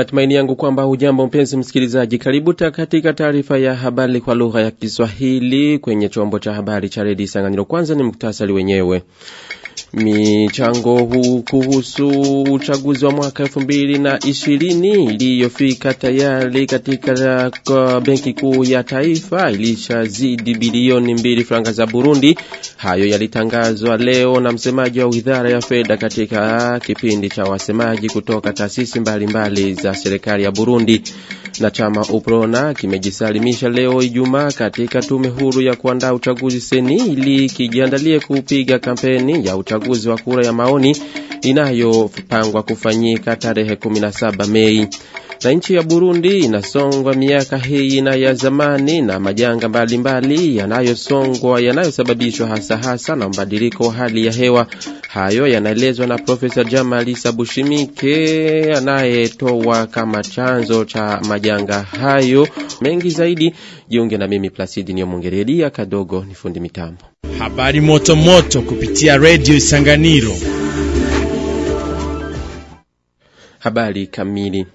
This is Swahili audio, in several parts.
Ni matumaini yangu kwamba hujambo mpenzi msikilizaji. Karibu katika taarifa ya habari kwa lugha ya Kiswahili kwenye chombo cha habari cha redi Isanganiro. Kwanza ni muktasari wenyewe. Michango huu kuhusu uchaguzi wa mwaka elfu mbili na ishirini iliyofika tayari katika benki kuu ya taifa ilishazidi bilioni mbili franga za Burundi. Hayo yalitangazwa leo na msemaji wa wizara ya fedha katika kipindi cha wasemaji kutoka taasisi mbalimbali za serikali ya Burundi. Na chama Uprona kimejisalimisha leo Ijumaa katika tume huru ya kuandaa uchaguzi seni ili kijiandalie kupiga kampeni ya uchaguzi wa kura ya maoni inayopangwa kufanyika tarehe 17 Mei. Na nchi ya Burundi inasongwa miaka hii na ya zamani na majanga mbalimbali yanayosongwa yanayosababishwa hasa hasa na mbadiliko wa hali ya hewa. Hayo yanaelezwa na Profesa Jamalisa Sabushimike anayetoa kama chanzo cha majanga hayo. Mengi zaidi jiunge na mimi plasidi Niyomongerelia kadogo ni fundi mitambo. Habari moto moto kupitia redio Isanganiro. Habari kamili.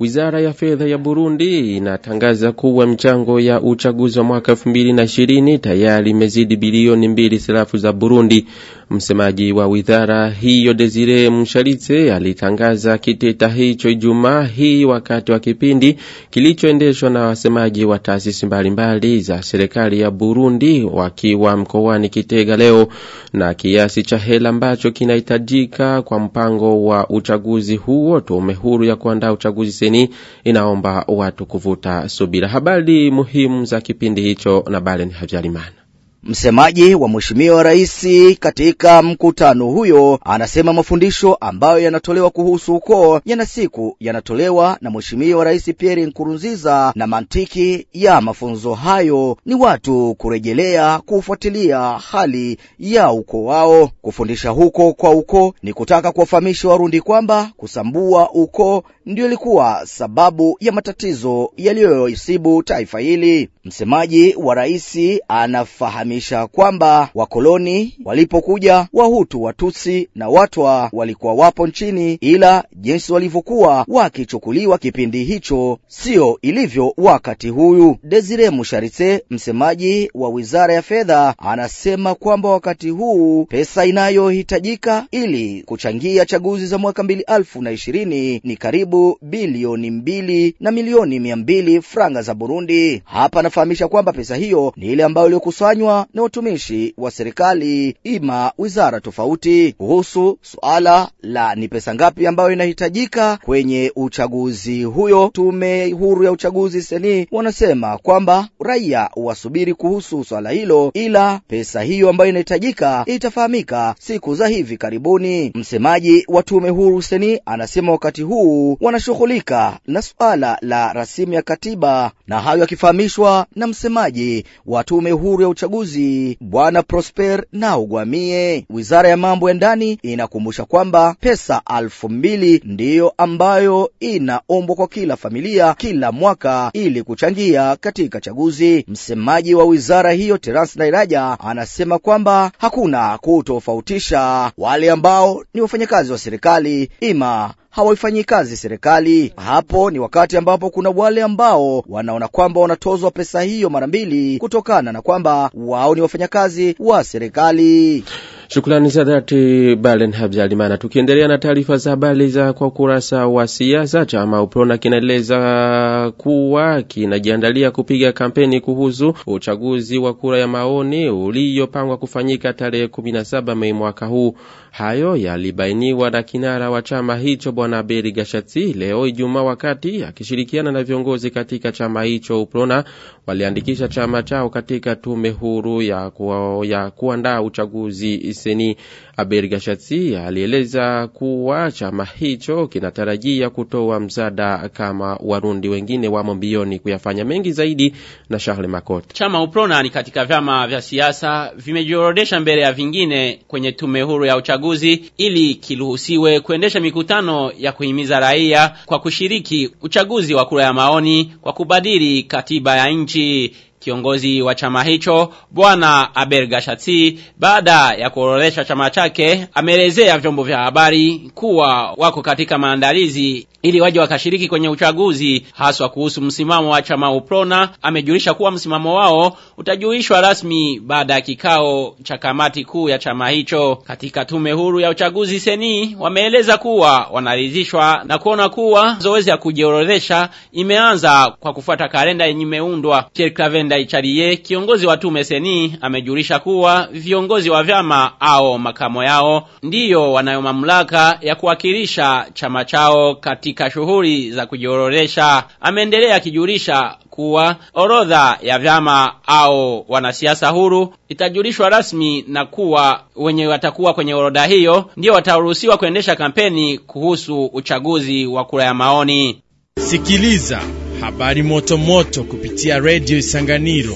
Wizara ya fedha ya Burundi inatangaza kuwa mchango ya uchaguzi wa mwaka 2020 tayari imezidi bilioni mbili sarafu za Burundi. Msemaji wa wizara hiyo Desire Mshalitse alitangaza kiteta hicho Ijumaa hii wakati wa kipindi kilichoendeshwa na wasemaji wa taasisi mbalimbali za serikali ya Burundi wakiwa mkoani Kitega leo, na kiasi cha hela ambacho kinahitajika kwa mpango wa uchaguzi huo. Tume huru ya kuandaa uchaguzi seni inaomba watu kuvuta subira. Habari muhimu za kipindi hicho na Balen Hajarimana. Msemaji wa Mheshimiwa Rais katika mkutano huyo anasema mafundisho ambayo yanatolewa kuhusu ukoo yana siku yanatolewa na Mheshimiwa Rais Pierre Nkurunziza, na mantiki ya mafunzo hayo ni watu kurejelea kufuatilia hali ya ukoo wao. Kufundisha huko kwa ukoo ni kutaka kuwafahamisha Warundi kwamba kusambua ukoo ndio ilikuwa sababu ya matatizo yaliyoisibu taifa hili. Msemaji wa rais anafahamisha kwamba wakoloni walipokuja Wahutu, Watusi na Watwa walikuwa wapo nchini, ila jinsi walivyokuwa wakichukuliwa kipindi hicho sio ilivyo wakati huyu. Desire Musharitse, msemaji wa wizara ya fedha, anasema kwamba wakati huu pesa inayohitajika ili kuchangia chaguzi za mwaka mbili elfu na ishirini ni karibu bilioni mbili na milioni mia mbili franga za Burundi. Hapa anafahamisha kwamba pesa hiyo ni ile ambayo iliyokusanywa na watumishi wa serikali ima wizara tofauti. Kuhusu suala la ni pesa ngapi ambayo inahitajika kwenye uchaguzi huyo, tume huru ya uchaguzi seni wanasema kwamba raia wasubiri kuhusu swala hilo, ila pesa hiyo ambayo inahitajika itafahamika siku za hivi karibuni. Msemaji wa tume huru seni anasema wakati huu wanashughulika na suala la rasimu ya katiba, na hayo yakifahamishwa na msemaji wa tume huru ya uchaguzi Bwana Prosper na Ugwamie. Wizara ya mambo ya ndani inakumbusha kwamba pesa alfu mbili ndiyo ambayo inaombwa kwa kila familia kila mwaka ili kuchangia katika chaguzi. Msemaji wa wizara hiyo Terence Nairaja anasema kwamba hakuna kutofautisha wale ambao ni wafanyakazi wa serikali ima hawaifanyi kazi serikali. Hapo ni wakati ambapo kuna wale ambao wanaona kwamba wanatozwa pesa hiyo mara mbili kutokana na kwamba wao ni wafanyakazi wa serikali. Shukrani za dhati Balen Habzalimana. Tukiendelea na taarifa za habari za kwa ukurasa wa siasa, chama Uprona kinaeleza kuwa kinajiandalia kupiga kampeni kuhusu uchaguzi wa kura ya maoni uliyopangwa kufanyika tarehe 17 Mei mwaka huu. Hayo yalibainiwa na kinara wa chama hicho Bwana Beri Gashati leo Ijumaa, wakati akishirikiana na viongozi katika chama hicho Uprona waliandikisha chama chao katika tume huru ya kuandaa uchaguzi seni. Aberi Gashatsi alieleza kuwa chama hicho kinatarajia kutoa msaada kama Warundi wengine wamo mbioni kuyafanya mengi zaidi. Na Charles Makota, chama Uprona ni katika vyama vya siasa vimejiorodesha mbele ya vingine kwenye tume huru ya uchaguzi ili kiruhusiwe kuendesha mikutano ya kuhimiza raia kwa kushiriki uchaguzi wa kura ya maoni kwa kubadili katiba ya nchi. Kiongozi wa chama hicho Bwana Abel Gashati, baada ya kuorodhesha chama chake, ameelezea vyombo vya habari kuwa wako katika maandalizi ili waje wakashiriki kwenye uchaguzi, haswa kuhusu msimamo wa chama Uprona. Amejulisha kuwa msimamo wao utajuishwa rasmi baada ya kikao cha kamati kuu ya chama hicho. Katika tume huru ya uchaguzi seni, wameeleza kuwa wanaridhishwa na kuona kuwa zoezi ya kujiorodhesha imeanza kwa kufuata kalenda yenye imeundwa. Pierre Clavenda Icharie, kiongozi wa tume seni, amejulisha kuwa viongozi wa vyama au makamo yao ndiyo wanayo mamlaka ya kuwakilisha chama chao katika shughuli za kujiororesha. Ameendelea kijulisha kuwa orodha ya vyama au wanasiasa huru itajulishwa rasmi na kuwa wenye watakuwa kwenye orodha hiyo ndio wataruhusiwa kuendesha kampeni kuhusu uchaguzi wa kura ya maoni. Sikiliza habari moto moto kupitia Radio Isanganiro.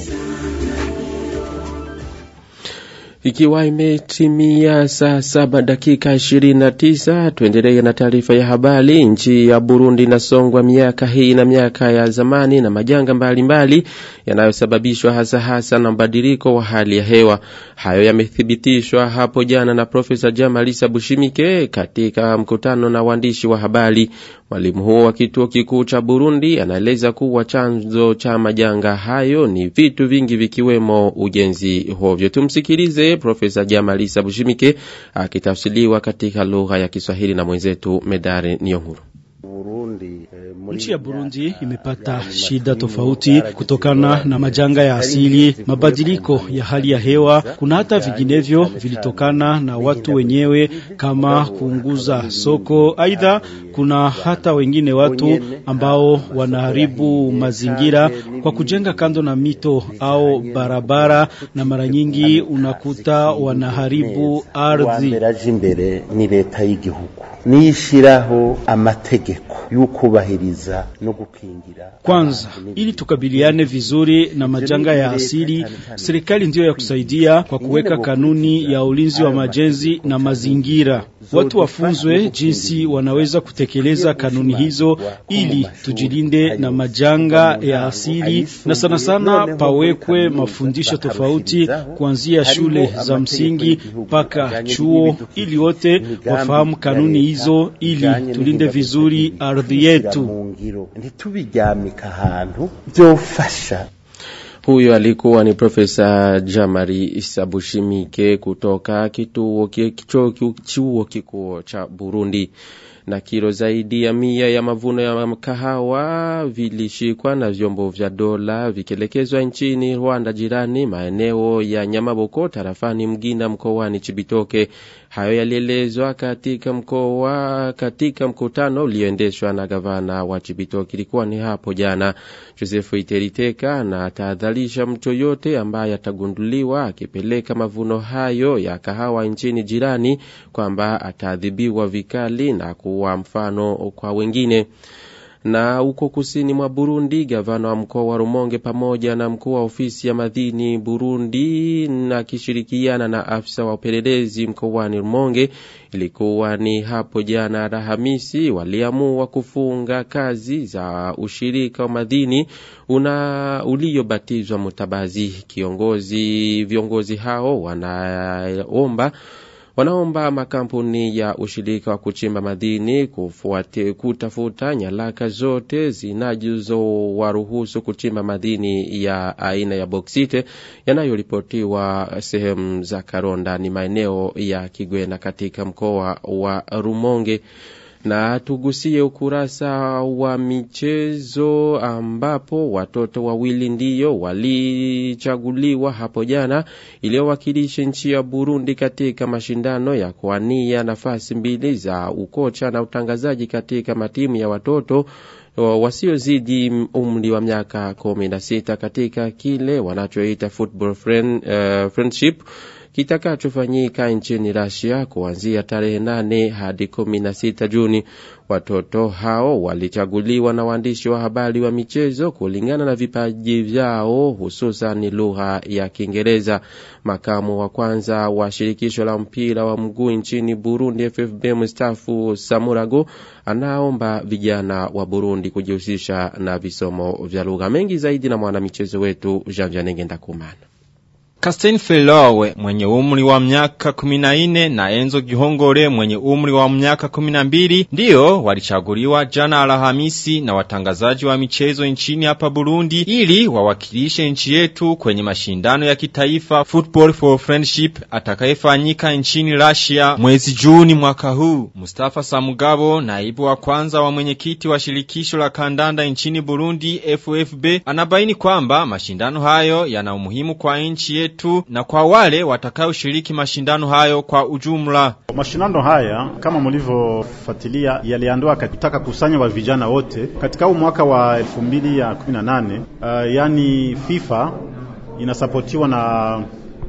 Ikiwa imetimia saa saba dakika ishirini na tisa tuendelee na taarifa ya habari. Nchi ya Burundi inasongwa miaka hii na miaka ya zamani na majanga mbalimbali yanayosababishwa hasa hasa na mbadiliko wa hali ya hewa. Hayo yamethibitishwa hapo jana na Profesa Jamalisa Bushimike katika mkutano na waandishi wa habari. Mwalimu huo wa kituo kikuu cha Burundi anaeleza kuwa chanzo cha majanga hayo ni vitu vingi vikiwemo ujenzi hovyo. Tumsikilize Profesa Jamalisa Bushimike akitafsiriwa katika lugha ya Kiswahili na mwenzetu Medare Niyonkuru. Nchi ya Burundi imepata shida tofauti kutokana na majanga ya asili, mabadiliko ya hali ya hewa. Kuna hata vinginevyo vilitokana na watu wenyewe kama kuunguza soko. Aidha, kuna hata wengine watu ambao wanaharibu mazingira kwa kujenga kando na mito au barabara, na mara nyingi unakuta wanaharibu ardhi. ni leta y'igihugu niyishiraho amategeko y'ukubahiriza no gukingira Kwanza, ili tukabiliane vizuri na majanga ya asili, serikali ndiyo ya kusaidia kwa kuweka kanuni ya ulinzi wa majenzi na mazingira. Watu wafunzwe jinsi wanaweza kutekeleza kanuni hizo ili tujilinde na majanga ya asili, na sana sana pawekwe mafundisho tofauti kuanzia shule za msingi mpaka chuo, ili wote wafahamu kanuni hizo, ili tulinde vizuri ardhi yetu. Huyo alikuwa ni Profesa Jamari Sabushimike kutoka kituo chuo kikuu cha Burundi. Na kilo zaidi ya mia ya mavuno ya kahawa vilishikwa na vyombo vya dola vikielekezwa nchini Rwanda jirani maeneo ya Nyamaboko tarafani Mgina mkoani Chibitoke. Hayo yalielezwa katika mkoa katika mkutano ulioendeshwa na gavana wa Chibitoke, ilikuwa ni hapo jana. josefu Iteriteka na atahadharisha mtu yoyote ambaye atagunduliwa akipeleka mavuno hayo ya kahawa nchini jirani kwamba ataadhibiwa vikali na kuwa mfano kwa wengine na huko kusini mwa Burundi, gavana wa mkoa wa Rumonge pamoja na mkuu wa ofisi ya madini Burundi na akishirikiana na afisa wa upelelezi mkoani Rumonge, ilikuwa ni hapo jana Alhamisi, waliamua kufunga kazi za ushirika wa madini una uliobatizwa Mutabazi. Kiongozi viongozi hao wanaomba wanaomba makampuni ya ushirika wa kuchimba madini kufuate kutafuta nyaraka zote zinazowaruhusu kuchimba madini ya aina ya boksite yanayoripotiwa sehemu za Karonda. Ni maeneo ya Kigwena katika mkoa wa Rumonge na tugusie ukurasa wa michezo ambapo watoto wawili ndiyo walichaguliwa hapo jana iliyowakilisha nchi ya Burundi katika mashindano ya kuania nafasi mbili za ukocha na utangazaji katika matimu ya watoto wasiozidi umri wa miaka kumi na sita katika kile wanachoita football friend, uh, friendship kitakachofanyika nchini Rasia kuanzia tarehe nane hadi 16 Juni. Watoto hao walichaguliwa na waandishi wa habari wa michezo kulingana na vipaji vyao, hususan lugha ya Kiingereza. Makamu wa kwanza wa shirikisho la mpira wa mguu nchini Burundi FFB mstaafu Samurago anaomba vijana wa Burundi kujihusisha na visomo vya lugha mengi zaidi na mwanamichezo wetu Jean Ndakumana. Kasten Filowe mwenye umri wa miaka 14 na Enzo Gihongore mwenye umri wa miaka 12 ndiyo walichaguliwa jana Alhamisi na watangazaji wa michezo nchini hapa Burundi ili wawakilishe nchi yetu kwenye mashindano ya kitaifa Football for Friendship atakayefanyika nchini Russia mwezi Juni mwaka huu. Mustafa Samugabo, naibu wa kwanza wa mwenyekiti wa shirikisho la kandanda nchini Burundi FFB, anabaini kwamba mashindano hayo yana umuhimu kwa nchi yetu yetu na kwa wale watakaoshiriki mashindano hayo kwa ujumla. Mashindano haya kama mlivyofuatilia yaliandwa kutaka kusanya wa vijana wote katika huu mwaka wa 2018 uh, yani FIFA inasapotiwa na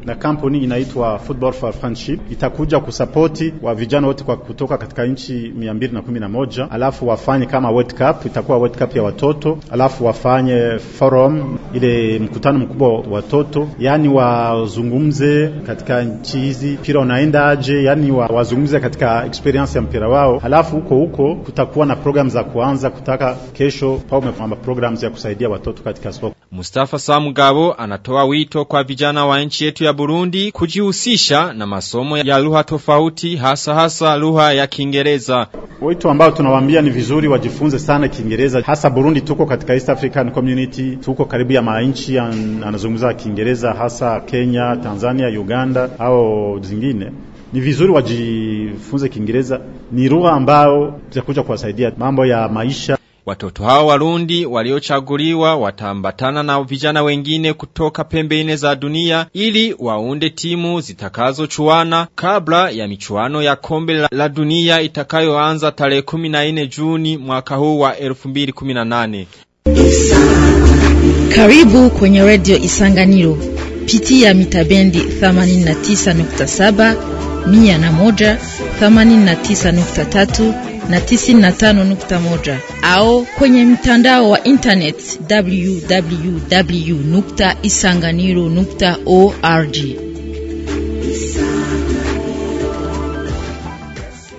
na kampuni inaitwa Football for Friendship. Itakuja kusapoti wa vijana wote kwa kutoka katika nchi 211 alafu wafanye kama World Cup, itakuwa World Cup ya watoto, alafu wafanye forum, ile mkutano mkubwa wa watoto, yani wazungumze katika nchi hizi mpira unaenda aje, yani wazungumze katika experience ya mpira wao, alafu huko huko kutakuwa na program za kuanza kutaka kesho pawe programs ya kusaidia watoto katika soko. Mustafa Samgabo anatoa wito kwa vijana wa nchi yetu ya Burundi kujihusisha na masomo ya lugha tofauti hasa hasa lugha ya Kiingereza. Wito ambao tunawaambia ni vizuri wajifunze sana Kiingereza, hasa Burundi. Tuko katika East African Community, tuko karibu ya manchi anazungumza Kiingereza, hasa Kenya, Tanzania, Uganda au zingine ni vizuri wajifunze Kiingereza. Ni lugha ambayo itakuja kuwasaidia mambo ya maisha. Watoto hao warundi waliochaguliwa watambatana na vijana wengine kutoka pembe ine za dunia ili waunde timu zitakazochuana kabla ya michuano ya kombe la, la dunia itakayoanza tarehe 14 Juni mwaka huu wa 2018. Karibu kwenye Radio Isanganiro. Pitia mitabendi 89.7, 101, 89.3 na 95.1 au kwenye mtandao wa internet www.isanganiro.org.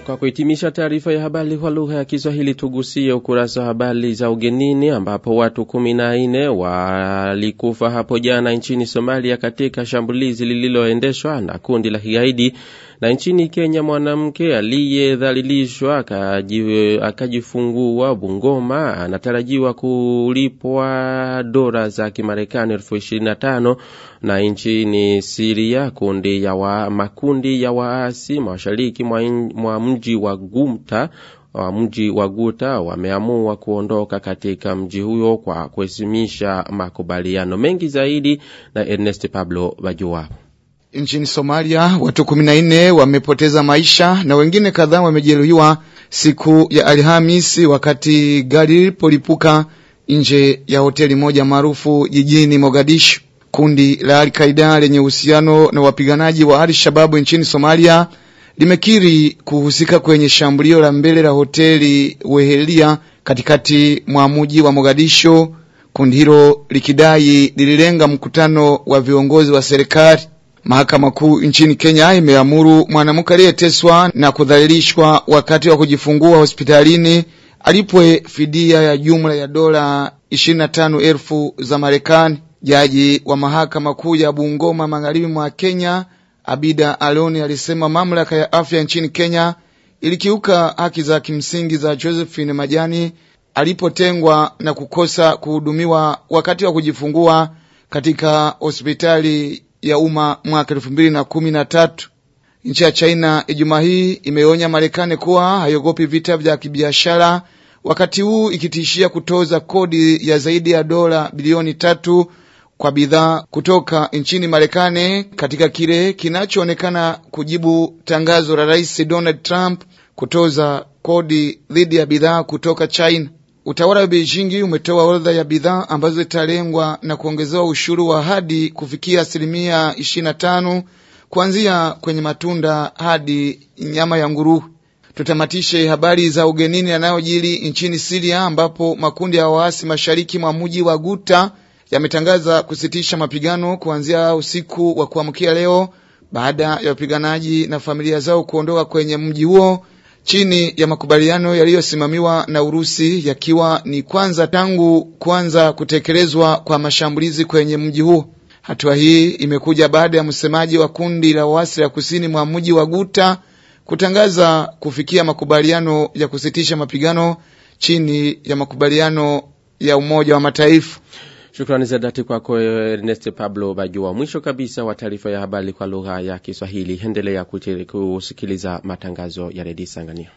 Kwa kuhitimisha taarifa ya habari kwa lugha ya Kiswahili, tugusie ukurasa wa habari za ugenini ambapo watu kumi na nne walikufa hapo jana nchini Somalia katika shambulizi lililoendeshwa na kundi la kigaidi na nchini Kenya mwanamke aliyedhalilishwa akajifungua Bungoma anatarajiwa kulipwa dola za Kimarekani elfu ishirini na tano na nchini Siria kundi ya wa, makundi ya waasi mashariki mwa, mwa mji wa Gumta wa mji wa Guta wameamua kuondoka katika mji huyo kwa kuheshimisha makubaliano mengi zaidi na Ernest Pablo Bajua. Nchini Somalia watu 14 wamepoteza maisha na wengine kadhaa wamejeruhiwa siku ya Alhamisi wakati gari lilipolipuka nje ya hoteli moja maarufu jijini Mogadishu. Kundi la Al-Qaeda lenye uhusiano na wapiganaji wa Al-Shababu nchini Somalia limekiri kuhusika kwenye shambulio la mbele la hoteli Wehelia katikati mwa mji wa mogadisho Kundi hilo likidai lililenga mkutano wa viongozi wa serikali. Mahakama Kuu nchini Kenya imeamuru mwanamke aliyeteswa na kudhalilishwa wakati wa kujifungua hospitalini alipwe fidia ya jumla ya dola 25,000 za Marekani. Jaji wa mahakama kuu ya Bungoma magharibi mwa Kenya Abida Aloni alisema mamlaka ya afya nchini Kenya ilikiuka haki za kimsingi za Josephine Majani alipotengwa na kukosa kuhudumiwa wakati wa kujifungua katika hospitali ya umma mwaka elfu mbili na kumi na tatu. Nchi ya China Ijumaa hii imeonya Marekani kuwa haiogopi vita vya kibiashara, wakati huu ikitishia kutoza kodi ya zaidi ya dola bilioni tatu kwa bidhaa kutoka nchini Marekani katika kile kinachoonekana kujibu tangazo la Rais Donald Trump kutoza kodi dhidi ya bidhaa kutoka China. Utawala wa Beijing umetoa orodha ya bidhaa ambazo zitalengwa na kuongezewa ushuru wa hadi kufikia asilimia 25 kuanzia kwenye matunda hadi nyama ya nguruwe. Tutamatishe habari za ugenini yanayojiri nchini Siria ambapo makundi ya waasi mashariki mwa mji wa Guta yametangaza kusitisha mapigano kuanzia usiku wa kuamkia leo baada ya wapiganaji na familia zao kuondoka kwenye mji huo chini ya makubaliano yaliyosimamiwa na Urusi yakiwa ni kwanza tangu kuanza kutekelezwa kwa mashambulizi kwenye mji huo. Hatua hii imekuja baada ya msemaji wa kundi la waasi la kusini mwa mji wa Guta kutangaza kufikia makubaliano ya kusitisha mapigano chini ya makubaliano ya Umoja wa Mataifa. Shukrani za dhati kwako Ernest Pablo Bajua. Mwisho kabisa wa taarifa ya habari kwa lugha ya Kiswahili. Endelea kusikiliza matangazo ya redio Sangania.